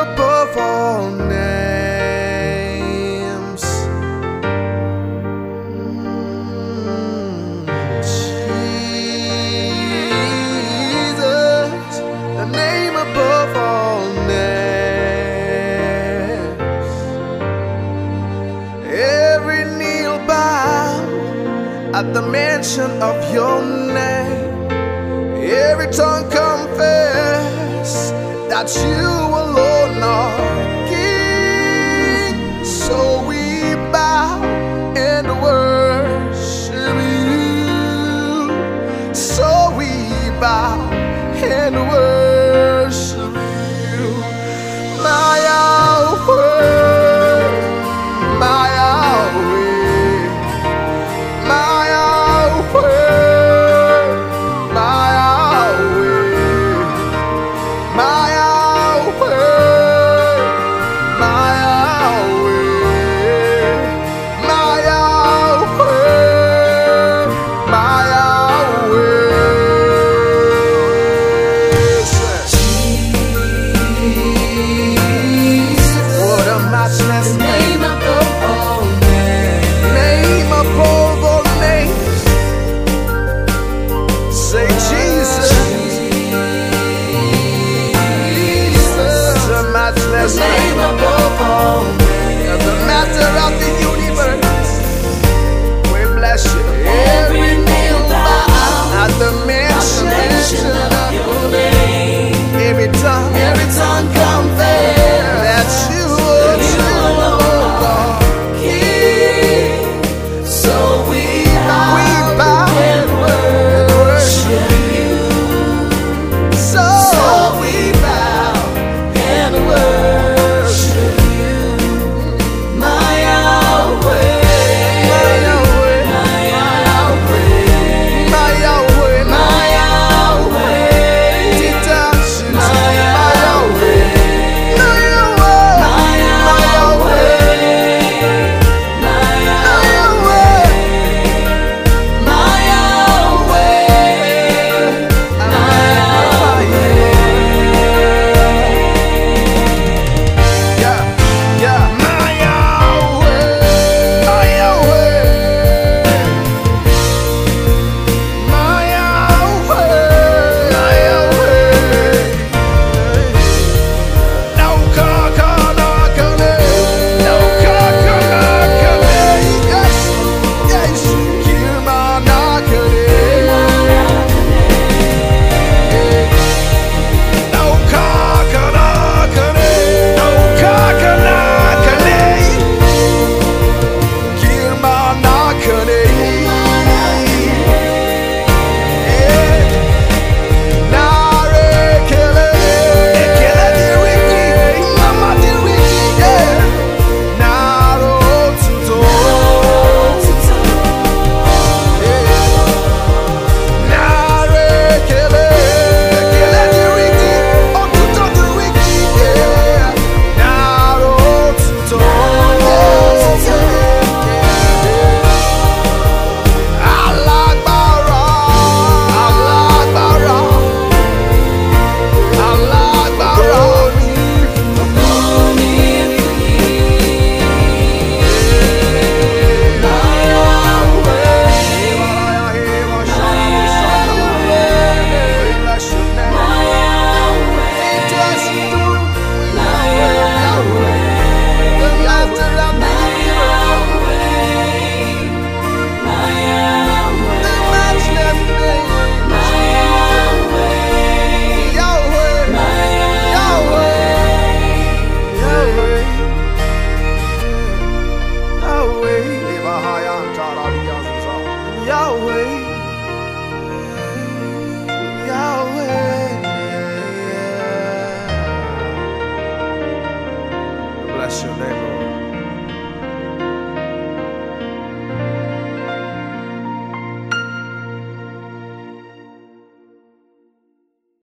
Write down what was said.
above all names. Jesus, the name above all names. Every knee will bow at the mention of your name. Every tongue confess that you So